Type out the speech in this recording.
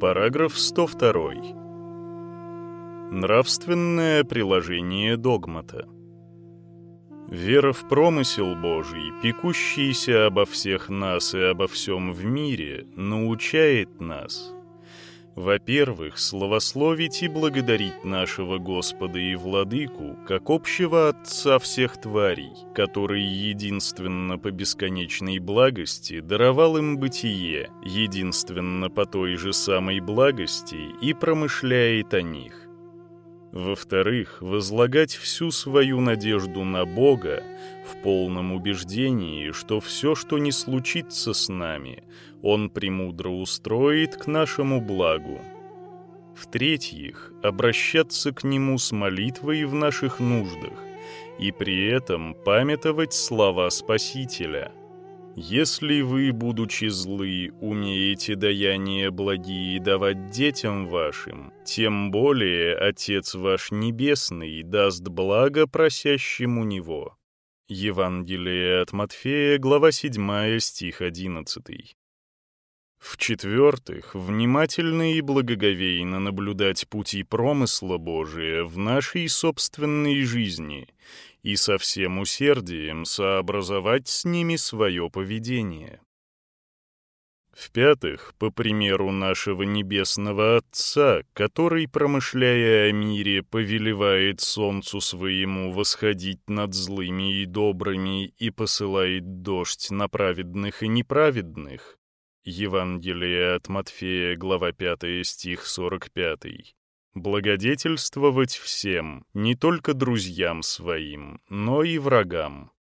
Параграф 102. Нравственное приложение догмата. Вера в промысел Божий, пекущийся обо всех нас и обо всем в мире, научает нас – во-первых, славословить и благодарить нашего Господа и Владыку, как общего Отца всех тварей, который единственно по бесконечной благости даровал им бытие, единственно по той же самой благости и промышляет о них. Во-вторых, возлагать всю свою надежду на Бога в полном убеждении, что все, что не случится с нами – он премудро устроит к нашему благу. В-третьих, обращаться к Нему с молитвой в наших нуждах и при этом памятовать слова Спасителя. «Если вы, будучи злы, умеете даяния благие давать детям вашим, тем более Отец ваш Небесный даст благо просящему Него». Евангелие от Матфея, глава 7, стих 11. В-четвертых, внимательно и благоговейно наблюдать пути промысла Божия в нашей собственной жизни и со всем усердием сообразовать с ними свое поведение. В-пятых, по примеру нашего Небесного Отца, который, промышляя о мире, повелевает солнцу своему восходить над злыми и добрыми и посылает дождь на праведных и неправедных, Евангелие от Матфея, глава 5, стих 45. «Благодетельствовать всем, не только друзьям своим, но и врагам».